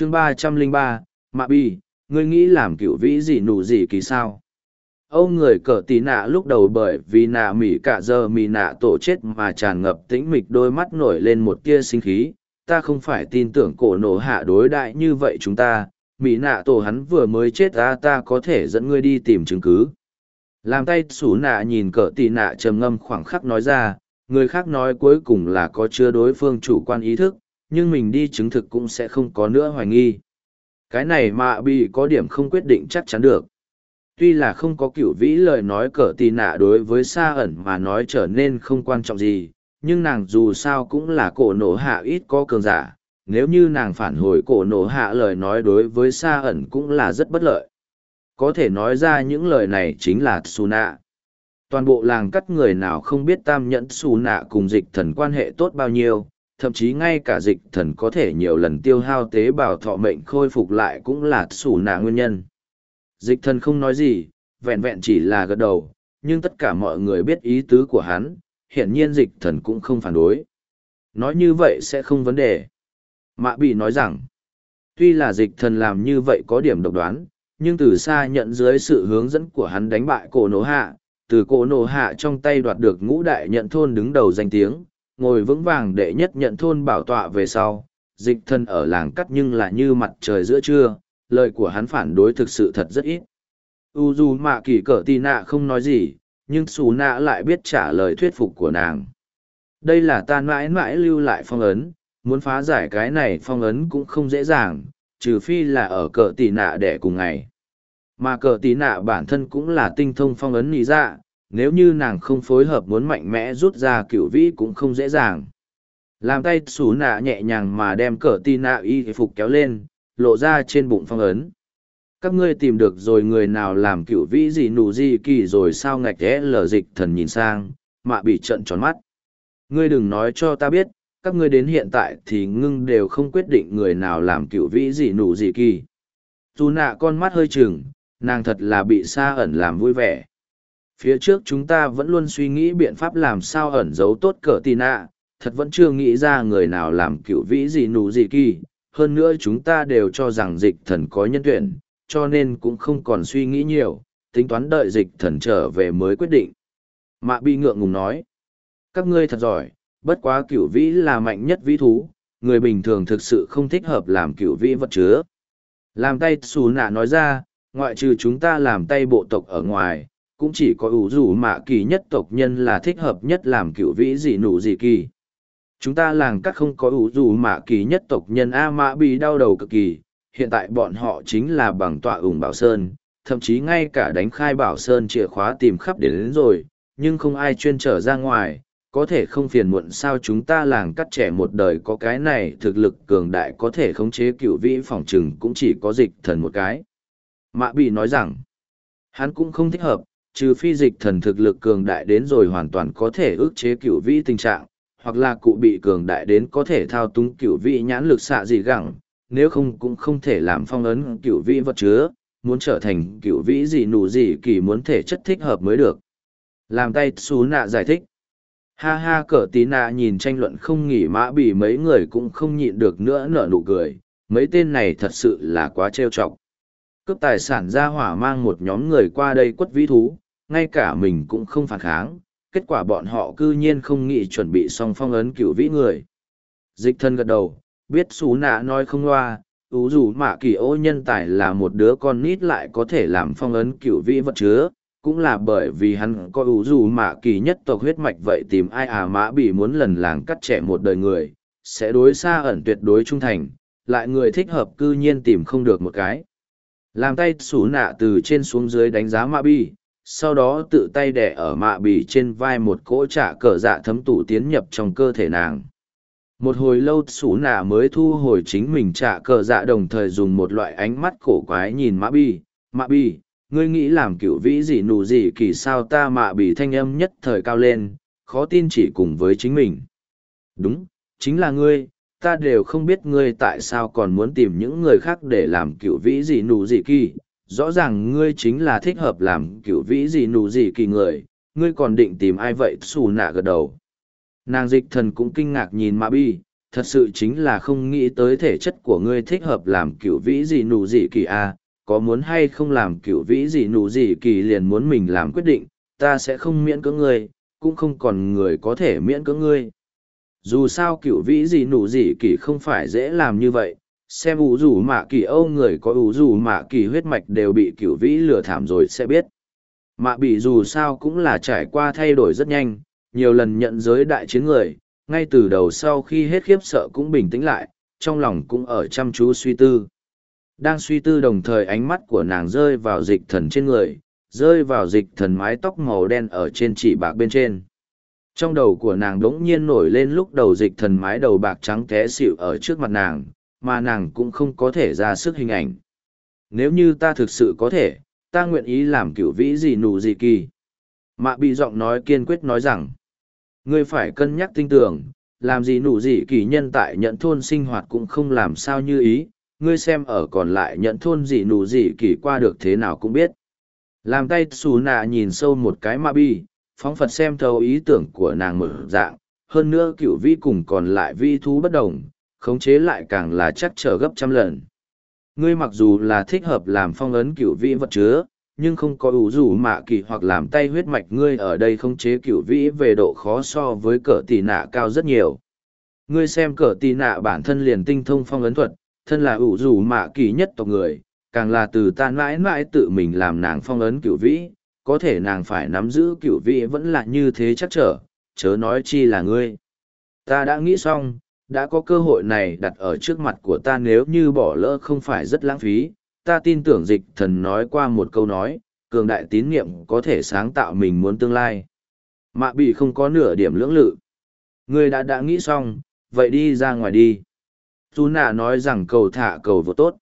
chương ba trăm linh ba, mạ bi ngươi nghĩ làm cựu vĩ gì nụ gì kỳ sao? Âu người cờ tì nạ lúc đầu bởi vì nạ mỉ cả giờ mỉ nạ tổ chết mà tràn ngập tĩnh mịch đôi mắt nổi lên một tia sinh khí. Ta không phải tin tưởng cổ nổ hạ đối đại như vậy chúng ta. Mỹ nạ tổ hắn vừa mới chết ta ta có thể dẫn ngươi đi tìm chứng cứ. Làm tay xù nạ nhìn cỡ tì nạ trầm ngâm khoảng khắc nói ra, người khác nói cuối cùng là có chưa đối phương chủ quan ý thức nhưng mình đi chứng thực cũng sẽ không có nữa hoài nghi. Cái này mạ bị có điểm không quyết định chắc chắn được. Tuy là không có cửu vĩ lời nói cỡ tì nạ đối với xa ẩn mà nói trở nên không quan trọng gì, nhưng nàng dù sao cũng là cổ nổ hạ ít có cường giả. Nếu như nàng phản hồi cổ nổ hạ lời nói đối với xa ẩn cũng là rất bất lợi. Có thể nói ra những lời này chính là xù nạ. Toàn bộ làng cắt người nào không biết tam nhẫn xù nạ cùng dịch thần quan hệ tốt bao nhiêu thậm chí ngay cả dịch thần có thể nhiều lần tiêu hao tế bào thọ mệnh khôi phục lại cũng là xù nạ nguyên nhân. Dịch thần không nói gì, vẹn vẹn chỉ là gật đầu, nhưng tất cả mọi người biết ý tứ của hắn, hiển nhiên dịch thần cũng không phản đối. Nói như vậy sẽ không vấn đề. Mạ bị nói rằng, tuy là dịch thần làm như vậy có điểm độc đoán, nhưng từ xa nhận dưới sự hướng dẫn của hắn đánh bại cổ nổ hạ, từ cổ nổ hạ trong tay đoạt được ngũ đại nhận thôn đứng đầu danh tiếng ngồi vững vàng đệ nhất nhận thôn bảo tọa về sau, dịch thân ở làng cắt nhưng là như mặt trời giữa trưa, lời của hắn phản đối thực sự thật rất ít. U dù mạ kỳ cỡ tì nạ không nói gì, nhưng xù nạ lại biết trả lời thuyết phục của nàng. Đây là ta mãi mãi lưu lại phong ấn, muốn phá giải cái này phong ấn cũng không dễ dàng, trừ phi là ở cỡ tì nạ để cùng ngày. Mà cỡ tì nạ bản thân cũng là tinh thông phong ấn lý dạ nếu như nàng không phối hợp muốn mạnh mẽ rút ra cựu vĩ cũng không dễ dàng. Làm tay xù nạ nhẹ nhàng mà đem cỡ tì nạ y phục kéo lên, lộ ra trên bụng phong ấn. Các ngươi tìm được rồi người nào làm cựu vĩ gì nụ gì kỳ rồi sao ngạch ghé lờ dịch thần nhìn sang, mạ bị trận tròn mắt. Ngươi đừng nói cho ta biết, các ngươi đến hiện tại thì ngưng đều không quyết định người nào làm cựu vĩ gì nụ gì kỳ. Dù nạ con mắt hơi chừng nàng thật là bị xa ẩn làm vui vẻ phía trước chúng ta vẫn luôn suy nghĩ biện pháp làm sao ẩn giấu tốt cờ tì nạ thật vẫn chưa nghĩ ra người nào làm cựu vĩ gì nụ gì kỳ hơn nữa chúng ta đều cho rằng dịch thần có nhân tuyển cho nên cũng không còn suy nghĩ nhiều, tính toán đợi dịch thần trở về mới quyết định. Mạ bi ngượng ngùng nói, các ngươi thật giỏi, bất quá cửu vĩ là mạnh nhất vĩ thú, người bình thường thực sự không thích hợp làm cửu vĩ vật chứa. Làm tay xù nạ nói ra, ngoại trừ chúng ta làm tay bộ tộc ở ngoài, cũng chỉ có ủ rủ mạ kỳ nhất tộc nhân là thích hợp nhất làm cựu vĩ dị nụ dị kỳ. Chúng ta làng các không có ủ rủ mạ kỳ nhất tộc nhân A mã bị đau đầu cực kỳ, hiện tại bọn họ chính là bằng tọa ủng bảo sơn, thậm chí ngay cả đánh khai bảo sơn chìa khóa tìm khắp đến, đến rồi, nhưng không ai chuyên trở ra ngoài, có thể không phiền muộn sao chúng ta làng cắt trẻ một đời có cái này thực lực cường đại có thể khống chế cựu vĩ phòng trừng cũng chỉ có dịch thần một cái. Mạ bị nói rằng, hắn cũng không thích hợp, trừ phi dịch thần thực lực cường đại đến rồi hoàn toàn có thể ức chế cửu vĩ tình trạng, hoặc là cụ bị cường đại đến có thể thao túng cửu vĩ nhãn lực xạ gì gẳng, nếu không cũng không thể làm phong ấn cửu vĩ vật chứa, muốn trở thành cửu vĩ gì nụ gì kỳ muốn thể chất thích hợp mới được. Làm tay xú nạ giải thích. Ha ha cỡ tí nạ nhìn tranh luận không nghỉ mã bị mấy người cũng không nhịn được nữa nở nụ cười, mấy tên này thật sự là quá trêu chọc. Cướp tài sản ra hỏa mang một nhóm người qua đây quất vĩ thú, ngay cả mình cũng không phản kháng, kết quả bọn họ cư nhiên không nghĩ chuẩn bị xong phong ấn cựu vĩ người. Dịch thân gật đầu, biết xú nạ nói không loa ú dù mạ kỳ ô nhân tài là một đứa con nít lại có thể làm phong ấn cựu vĩ vật chứa cũng là bởi vì hắn có ủ dù mạ kỳ nhất tộc huyết mạch vậy tìm ai à mã bị muốn lần làng cắt trẻ một đời người sẽ đối xa ẩn tuyệt đối trung thành lại người thích hợp cư nhiên tìm không được một cái làm tay xù nạ từ trên xuống dưới đánh giá mạ bi sau đó tự tay đẻ ở mạ bì trên vai một cỗ trả cờ dạ thấm tủ tiến nhập trong cơ thể nàng một hồi lâu xú nạ mới thu hồi chính mình trả cờ dạ đồng thời dùng một loại ánh mắt cổ quái nhìn Mạ Bì. Mạ Bì, ngươi nghĩ làm cựu vĩ gì nụ gì kỳ sao ta mạ Bì thanh âm nhất thời cao lên khó tin chỉ cùng với chính mình đúng chính là ngươi ta đều không biết ngươi tại sao còn muốn tìm những người khác để làm cựu vĩ gì nụ gì kỳ. Rõ ràng ngươi chính là thích hợp làm cựu vĩ gì nụ gì kỳ người. Ngươi còn định tìm ai vậy? Xù nạ gật đầu. Nàng dịch thần cũng kinh ngạc nhìn mạ bi. Thật sự chính là không nghĩ tới thể chất của ngươi thích hợp làm cựu vĩ gì nụ gì kỳ a à, có muốn hay không làm cựu vĩ gì nụ gì kỳ liền muốn mình làm quyết định. Ta sẽ không miễn cưỡng ngươi cũng không còn người có thể miễn cưỡng ngươi dù sao cựu vĩ gì nụ gì kỳ không phải dễ làm như vậy, xem ủ rủ mạ kỳ âu người có ủ rủ mạ kỳ huyết mạch đều bị cựu vĩ lừa thảm rồi sẽ biết. Mạ bị dù sao cũng là trải qua thay đổi rất nhanh, nhiều lần nhận giới đại chiến người, ngay từ đầu sau khi hết khiếp sợ cũng bình tĩnh lại, trong lòng cũng ở chăm chú suy tư. Đang suy tư đồng thời ánh mắt của nàng rơi vào dịch thần trên người, rơi vào dịch thần mái tóc màu đen ở trên chỉ bạc bên trên trong đầu của nàng đ n g nhiên nổi lên lúc đầu dịch thần mái đầu bạc trắng té xịu ở trước mặt nàng, mà nàng cũng không có thể ra sức hình ảnh. Nếu như ta thực sự có thể, ta nguyện ý làm cựu vĩ gì nụ gì kỳ. Mạ bị giọng nói kiên quyết nói rằng, ngươi phải cân nhắc tinh tưởng, làm gì nụ gì kỳ nhân tại nhận thôn sinh hoạt cũng không làm sao như ý, ngươi xem ở còn lại nhận thôn gì nụ gì kỳ qua được thế nào cũng biết. Làm tay xù nạ nhìn sâu một cái Mạ bi phóng phật xem thấu ý tưởng của nàng mở dạng hơn nữa cựu vi cùng còn lại vi thú bất đồng khống chế lại càng là chắc trở gấp trăm lần. Ngươi mặc dù là thích hợp làm phong ấn cựu vĩ vật chứa nhưng không có ủ rủ mạ kỳ hoặc làm tay huyết mạch ngươi ở đây khống chế cựu vĩ về độ khó so với cỡ tì nạ cao rất nhiều. Ngươi xem cỡ tì nạ bản thân liền tinh thông phong ấn thuật thân là ủ rủ mạ kỳ nhất tộc người càng là từ tan mãi mãi tự mình làm nàng phong ấn cựu vĩ, có thể nàng phải nắm giữ cửu vị vẫn là như thế chắc trở, chớ nói chi là ngươi. Ta đã nghĩ xong, đã có cơ hội này đặt ở trước mặt của ta nếu như bỏ lỡ không phải rất lãng phí, ta tin tưởng dịch thần nói qua một câu nói, cường đại tín niệm có thể sáng tạo mình muốn tương lai. Mạ bị không có nửa điểm lưỡng lự. Ngươi đã đã nghĩ xong, vậy đi ra ngoài đi. Tu nạ nói rằng cầu thả cầu vô tốt.